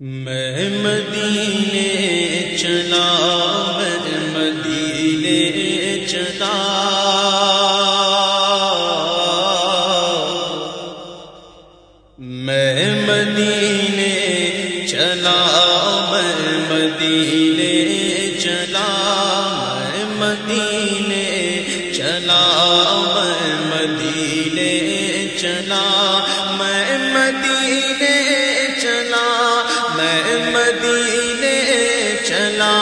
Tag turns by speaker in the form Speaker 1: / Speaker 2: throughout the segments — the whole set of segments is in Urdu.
Speaker 1: میں مدینے چلا مدینے چلا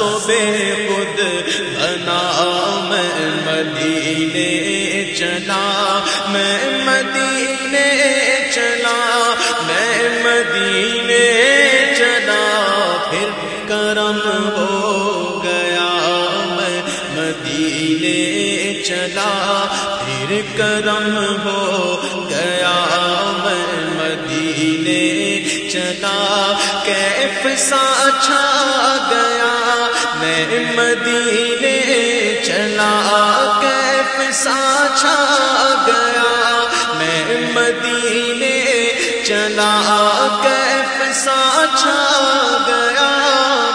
Speaker 1: مست بے خود بنا میں مدینے چلا، میں مدینے چلا، میں مدینے چلا، پھر کرم ہو گیا، میں مدینے چلا، پھر کرم ہو گیا، میں مدینے چلا، کیف سا چھا گیا مدینے چلا، کیف سا چھا گیا؟ میں مدینے چلا، کیف سا چھا گیا؟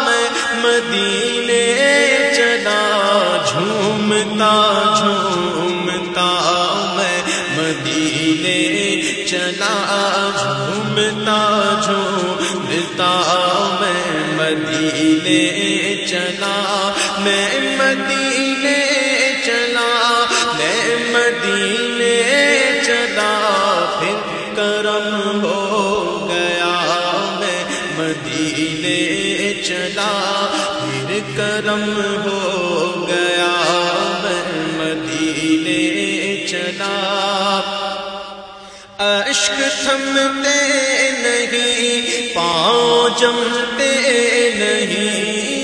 Speaker 1: میں مدینے چلا، جھومتا جھومتا، میں مدینے چلا، جھومتا جھومتا، میں مدینے میں مدینے چلا، میں مدینے چلا، پھر کرم ہو گیا، میں مدینے چلا، پھر کرم ہو گیا، میں مدینے چلا۔ اشک تھمتے نہیں، پاؤں جمتے نہیں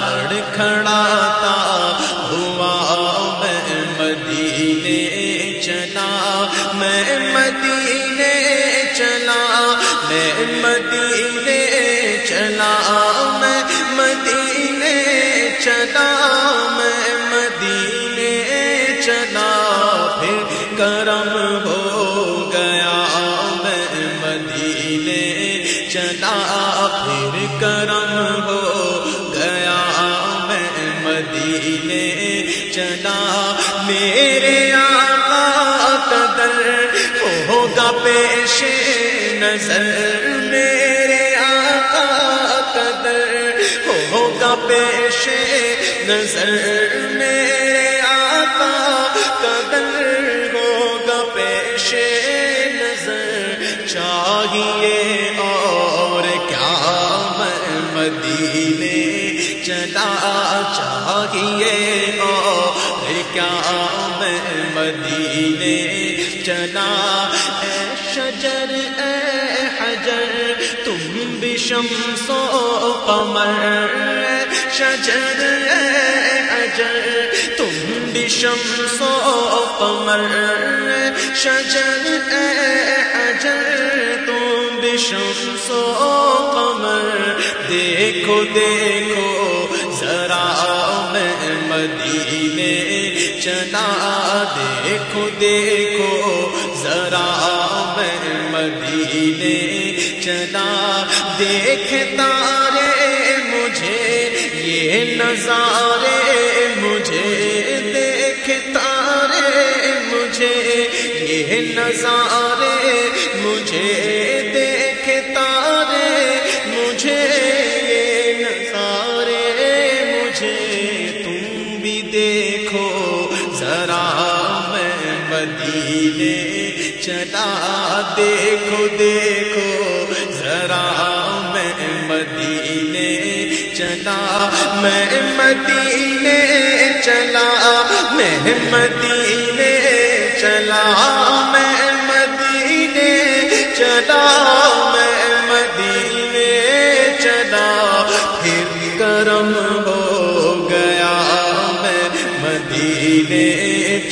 Speaker 1: لڑکھڑاتا ہوا میں مدینے چلا میں مدینے چلا میں مدینے چلا میں مدینے چلا میں مدینے چلا پھر کرم ہو گیا میں مدینے چلا پھر کرم مدینے چلا، میرے آقا قدر ہوگا پیش نظر۔ میرے آقا قدر ہوگا پیش نظر۔ میرے آقا قدر ہوگا پیش نظر۔ چاہیے اور کیا مدینے چلا چاہیے۔ اور کیا میں مدینے چلا۔ اے شجر، اے حجر، تم بھی شمس و قمر۔ شجر، اے حجر، تم بھی شمس و قمر۔ شجر، اے حجر، تم بھی شمس و قمر۔ دیکھو دیکھو، ذرا میں مدینے چلا۔ دیکھو دیکھو، ذرا میں مدینے چلا۔ دیکھتا رے مجھے، یہ نظارے مجھے۔ دیکھتا رے مجھے، یہ نظارے مجھے۔ ذرا میں مدینے چلا، دیکھو دیکھو ذرا میں مدینے چلا، میں مدینے چلا، میں مدینے چلا، میں مدینے چلا۔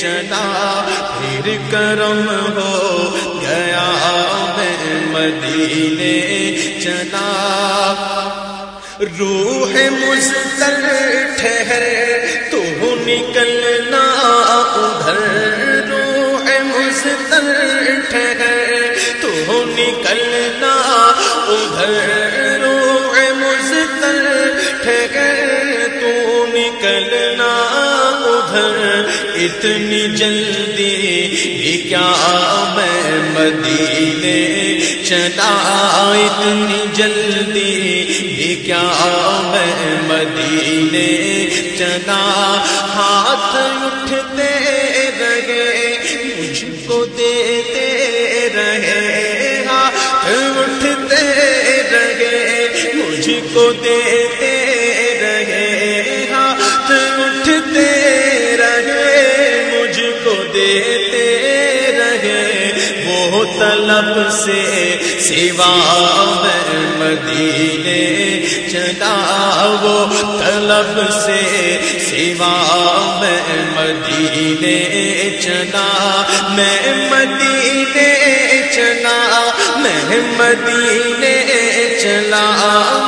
Speaker 1: چلا، پھر کرم ہو گیا، میں مدینے چلا۔ روح مستل ٹھہر، تو نکلنا ادھر۔ روح مستل ٹھہر، تو نکلنا ادھر۔ اتنی جلدی بھی کیا میں مدینے چلا؟ اتنی جلدی بھی کیا میں مدینے چلا؟ ہاتھ اٹھتے رہے، مجھ کو دیتے رہے، ہاتھ اٹھتے رہے، مجھ کو دیتے طلب سے سوا میں مدینے چلا وہ طلب سے سوا میں مدینے چلا میں مدینے چلا میں مدینے چلا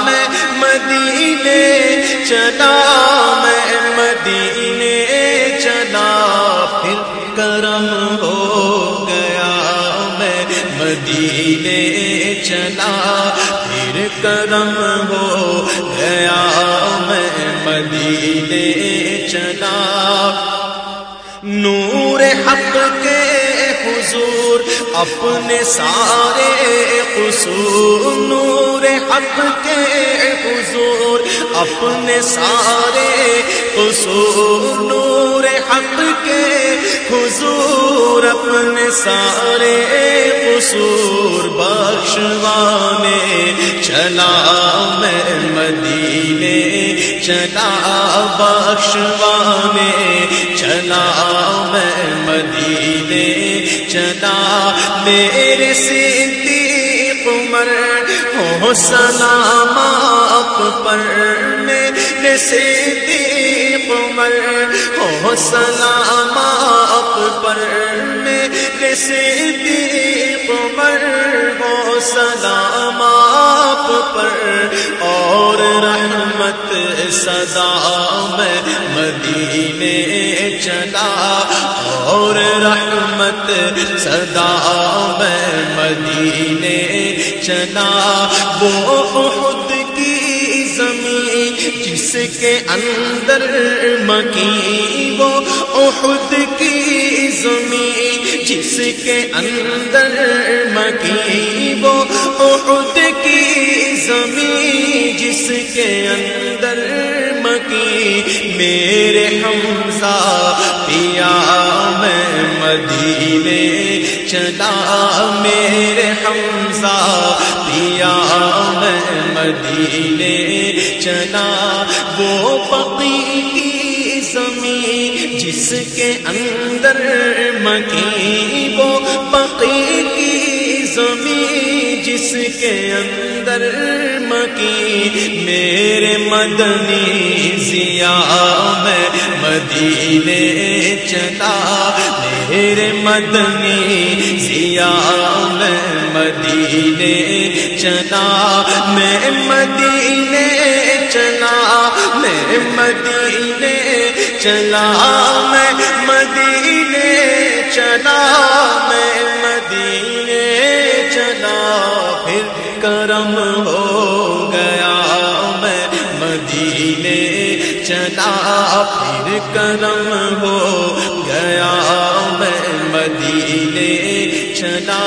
Speaker 1: میں مدینے چلا مدینے چلا۔ پھر کرم ہو گیا میں مدینے چلا۔ نور حق کے حضور، اپنے سارے قصور۔ نور حق کے حضور، اپنے سارے قصور۔ نور حق کے حضور، اپنے سارے چلا میں مدینے، چلا بخشوانے، چلا میں مدینے، چلا میرے صدیق عمر ہو سلام آپ پر میرے صدیق عمر ہو سلام آپ پر میرے صدیق عمر ہو سلام پر اور رحمت صدا میں مدینے چلا اور رحمت صدا میں مدینے چلا وہ خود کی زمین جس کے اندر مکی وہ احد کی زمین جس کے اندر مکی وہ کے اندر مکی میرے حمزہ پیا میں مدینے چلا میرے حمزہ پیا میں مدینے چلا وہ پقی کی زمین جس کے اندر مکی وہ پقی کی زمین جس کے اندر مکی میرے مدنی ضیا میں مدینے چلا میرے مدنی ضیا میں مدینے چلا میں مدینے چلا میں مدینے چلا میں چلا پھر کرم ہو گیا میں مدینے چلا۔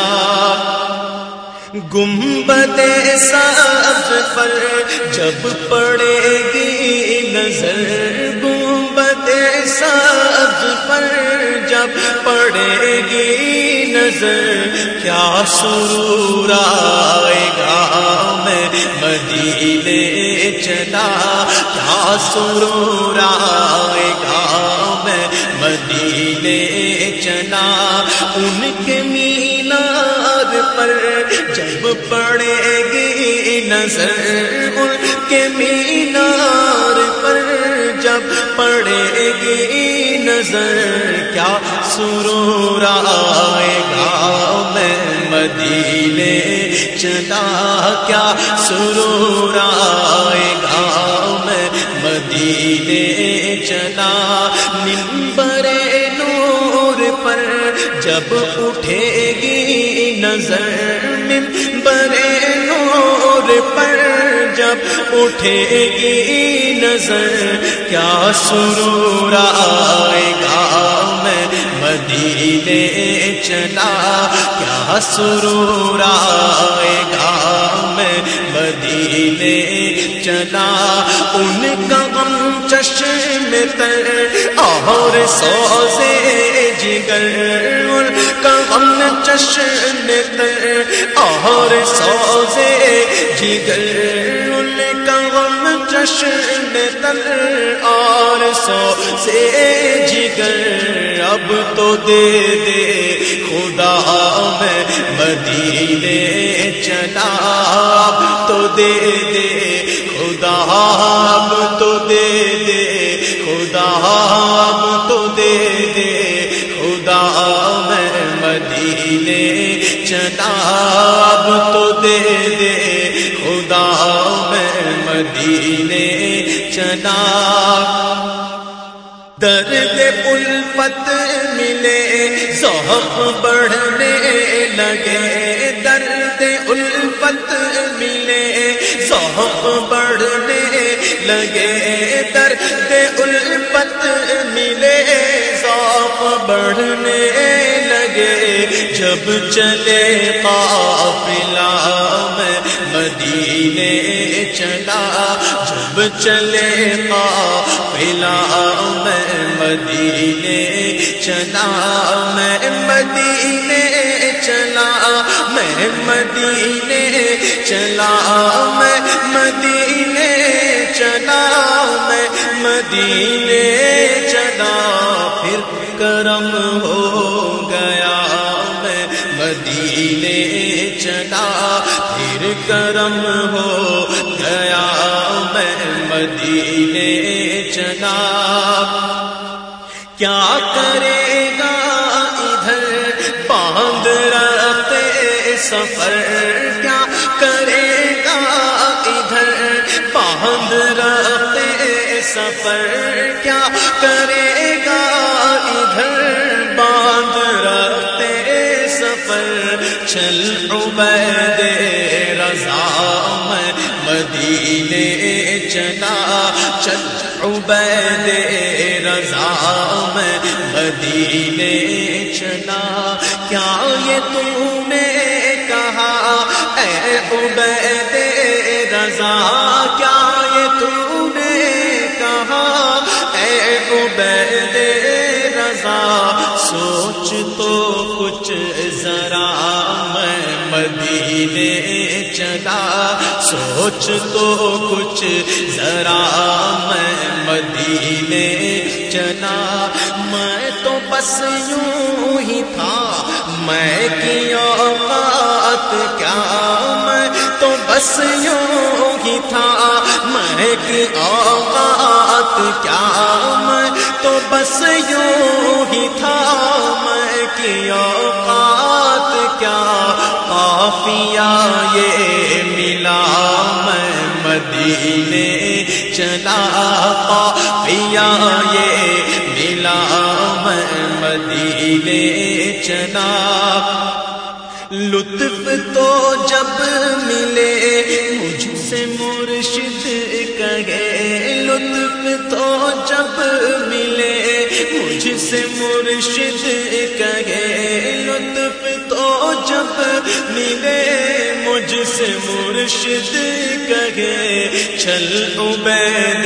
Speaker 1: گنبد سبز پر جب پڑے گی نظر، گنبد سبز پر جب پڑے گی نظر کیا سرور آئے گا میں مدینے چلا؟ کیا سرور آئے گا میں مدینے چلا؟ ان کے مینار پر جب پڑے گی نظر، ان کے مینار پڑے گی نظر، کیا سرور آئے گا؟ میں مدینے چلا، کیا سرور آئے گا؟ میں مدینے چلا نمبر نور پر جب اٹھے گی نظر جب اٹھے گی نظر، کیا سرور آئے گا؟ میں مدینے چلا، کیا سرور آئے گا؟ میں مدینے چلا، ان کا غم چشم تر، اور سوزے جگر، ان کا غم چشم تر اور سوزے جگر ان کا غم چشم اور سو سے جگر۔ اب تو دے دے خدا میں مدینے چلا۔ اب تو دے دے خدا، اب تو دے دے خدا۔ چلا اب تو دے دے، خدا میں مدینے چلا۔ درد الفت ملے، ذوق بڑھنے لگے۔ درد الفت ملے، ذوق بڑھنے لگے۔ درد الفت ملے، ذوق بڑھنے لگے جب چلے قافلہ میں مدینے چلا۔ جب چلے قافلہ میں مدینے چلا۔ میں مدینے چلا۔ میں مدینے چلا۔ میں مدینے چلا۔ میں مدینے چلا۔ پھر کرم ہو مدینے چلا، پھر کرم ہو گیا، میں مدینے چلا۔ کیا کرے گا ادھر باندھ رہتے سفر؟ کیا کرے گا ادھر باندھ رہتے سفر؟ رضا میں مدینے چلا۔ کیا یہ تم نے کہا؟ اے عبید رضا، کیا یہ تم نے کہا؟ اے عبید رضا، سوچ تو کچھ ذرا، میں مدینے چلا۔ سوچ تو کچھ ذرا، میں مدینے چلا میں تو بس یوں ہی تھا میں کی اوقات کیا میں تو بس یوں ہی تھا میں کی اوقات کیا میں تو بس یوں ہی تھا میں کی اوقات کیا کافیا یہ ملا مدینے چلا کافیا یہ ملا میں مدینے چلا۔ لطف تو جب ملے مجھ سے مرشد کہے۔ لطف تو جب ملے مجھ سے مرشد کہے۔ لطف تو جب ملے سے مرشد کہے، چل عبید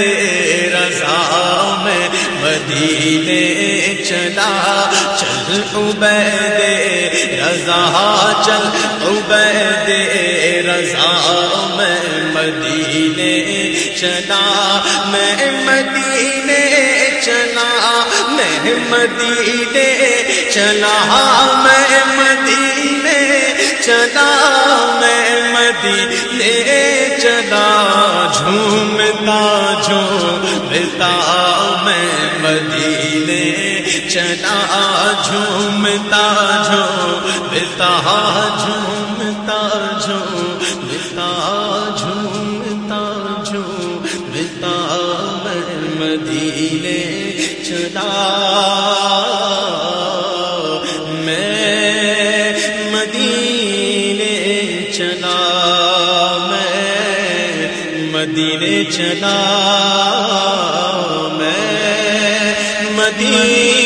Speaker 1: رضا میں مدینے چلا۔ چل عبید رضا، چل عبید رضا میں مدینے چلا۔ میں مدینے چلا، میں مدینے چلا۔ میں مدینے چلا، جھومتا جھومتا میں مدینے، چلا، جھومتا جھومتا جھومتا جھومتا جھومتا جھومتا میں مدینے، چلا۔ میں مدینے، چلا۔ مدینے چلا میں مدینے